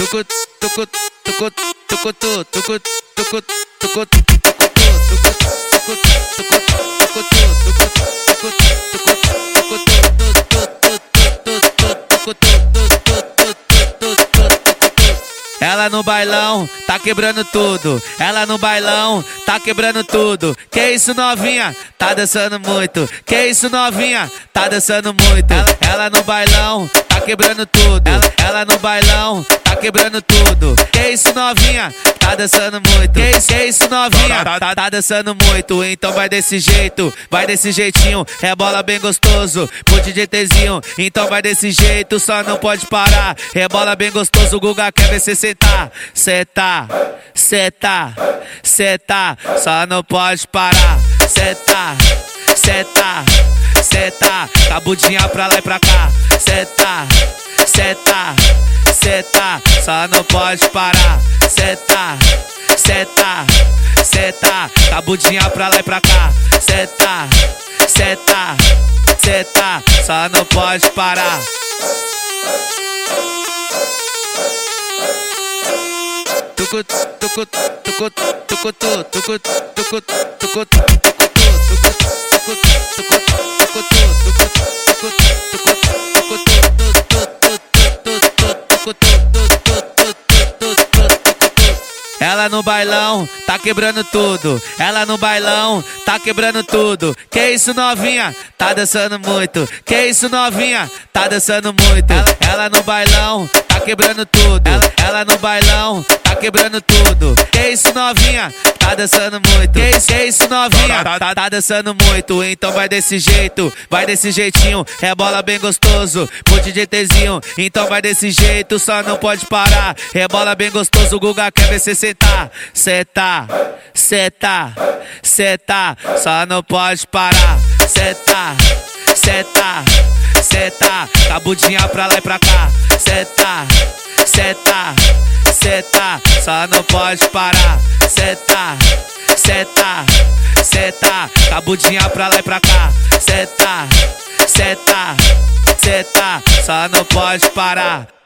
tucu, ela no bailão, tá quebrando tudo. Ela no bailão, tá quebrando tudo. Que isso, novinha? Tá dançando muito. Que isso, novinha? Tá dançando muito. Ela, ela no bailão, tá quebrando tudo. Ela, ela no bailão, quebrando tudo. Que isso, novinha? Tá dançando muito. Que isso, que isso novinha? Tá, tá, tá dançando muito. Então vai desse jeito, vai desse jeitinho. É bola bem gostoso, pro DJ Tzinho. Então vai desse jeito, só não pode parar. É bola bem gostoso, o Guga quer ver você sentar. Seta, seta, seta, só não pode parar. Seta, seta, seta, cabudinha pra lá e pra cá. Seta, seta, seta, só não pode parar. Seta, seta, seta, cabudinha pra lá e pra cá. Seta, seta, seta, só não pode parar. Tucu, tucu, tucu, tucu, tucu, tucu, tucu, tucu, tucu, Ela no bailão, tá quebrando tudo. Ela no bailão, tá quebrando tudo. Que isso, novinha? Tá dançando muito. Que isso, novinha? Tá dançando muito. Ela, ela no bailão, tá quebrando tudo. Ela, ela no bailão, tá quebrando tudo. Que isso, novinha? Tá dançando muito. Que isso, que isso novinha? Tá, tá, tá dançando muito. Então vai desse jeito, vai desse jeitinho. É bola bem gostoso, pro DJ Tzinho. Então vai desse jeito, só não pode parar. É bola bem gostoso, o Guga quer ver você sentar. Seta, seta, seta, só não pode parar. Seta, seta, seta, cabudinha pra lá e pra cá. Seta, seta, seta, só não pode parar. Seta, seta, seta, cabudinha pra lá e pra cá. Seta, seta, seta, só não pode parar.